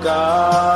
God.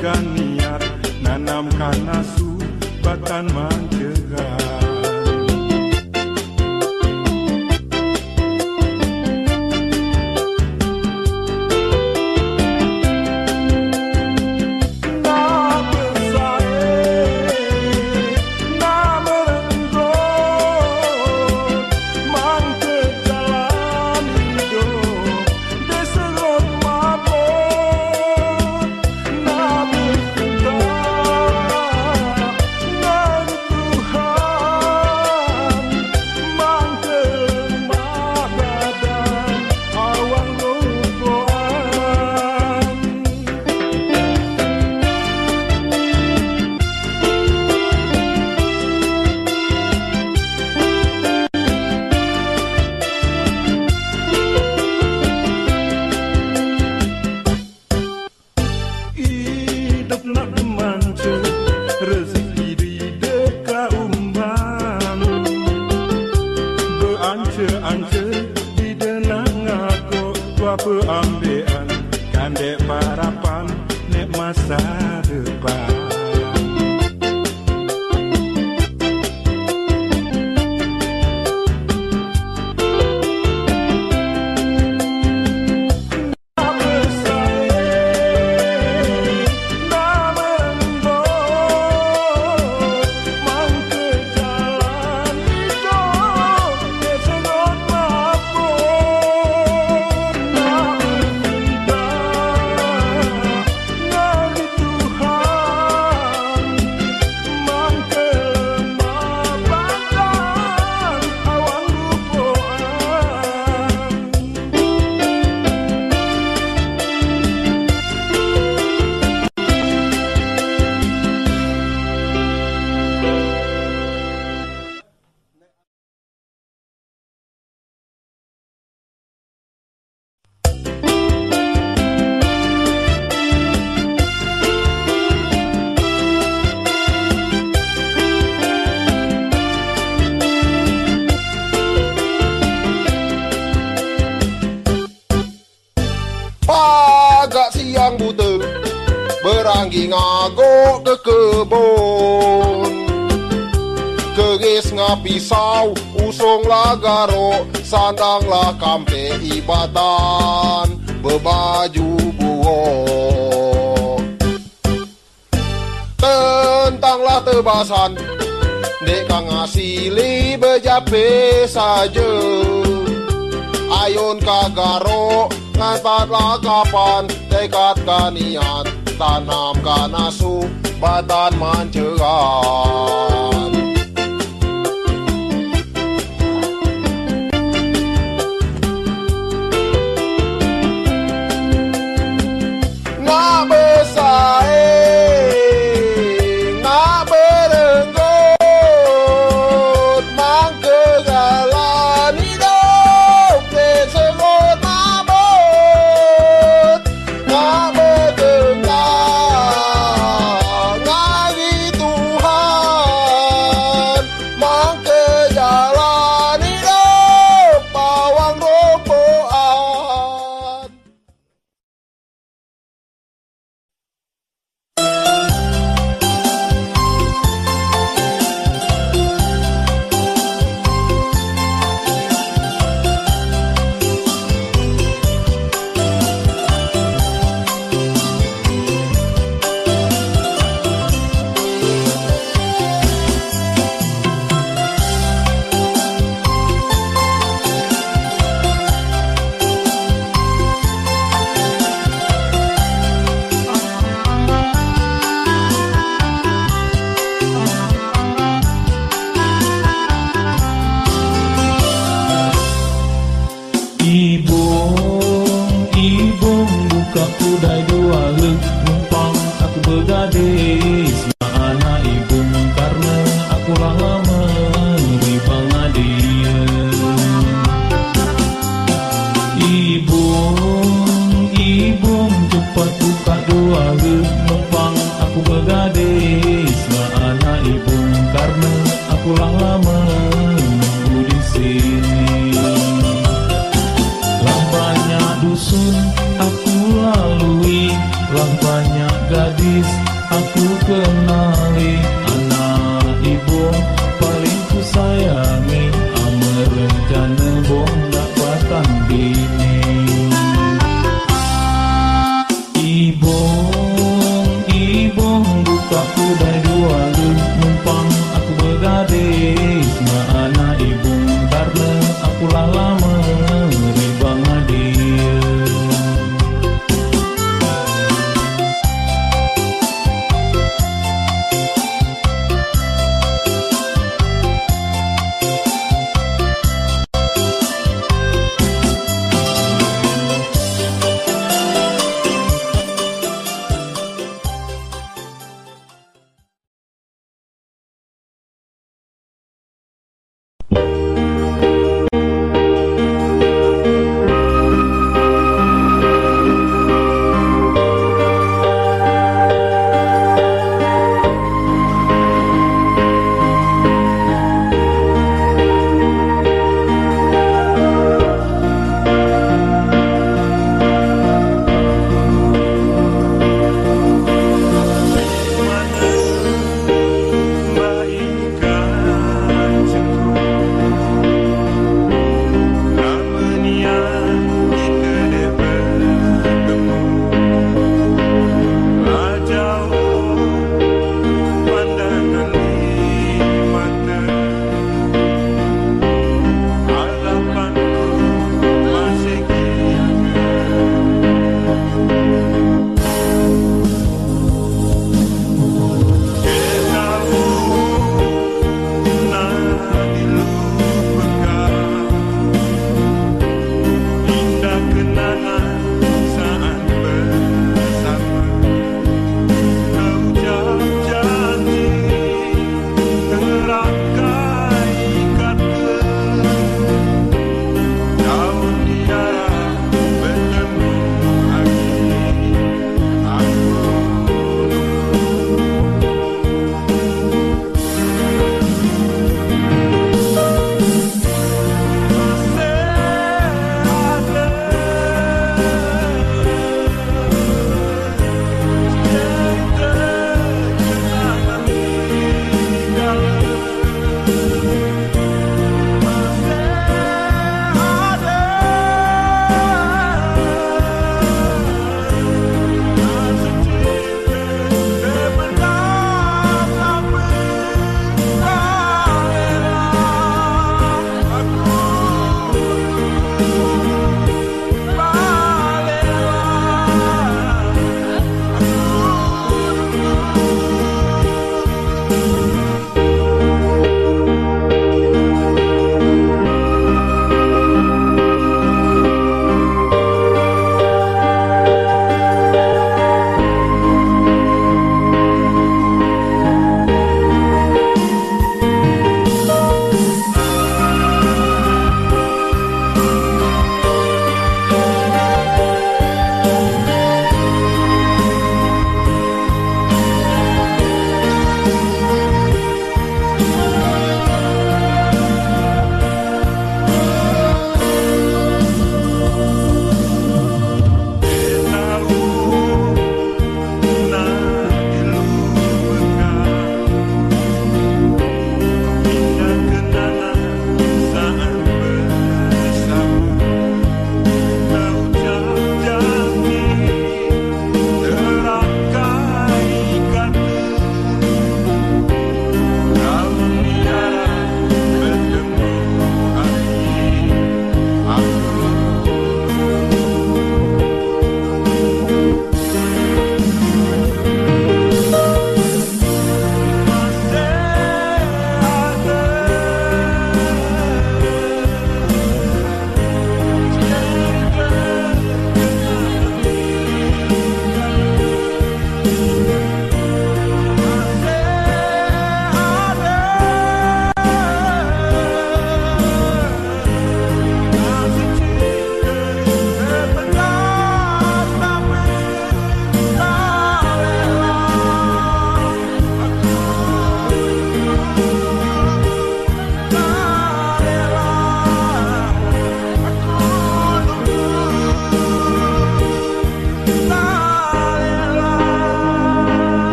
buscan Payunglah garo, sandanglah kampe ibatan Bebaju buo Tentanglah tebasan Dek ngasili bejape saja. Ayun kagaro ngantatlah kapan Dekat kanian tanamkan asu batan manceran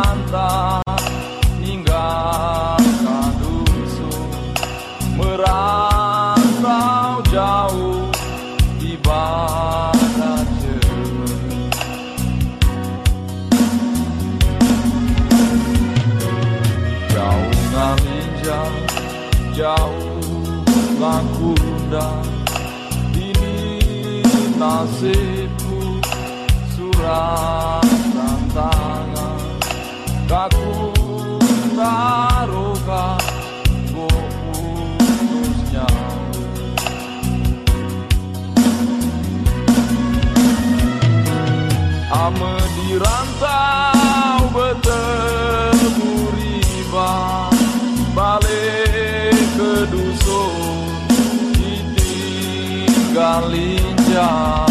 hingga Ninggalkan dusu Merantau jauh Di barat Jerman. Jauh ngalinjau Jauh langkunda Ini nasib rantau bertemu riba Balik ke dusun ditinggal jam.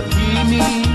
lucky me.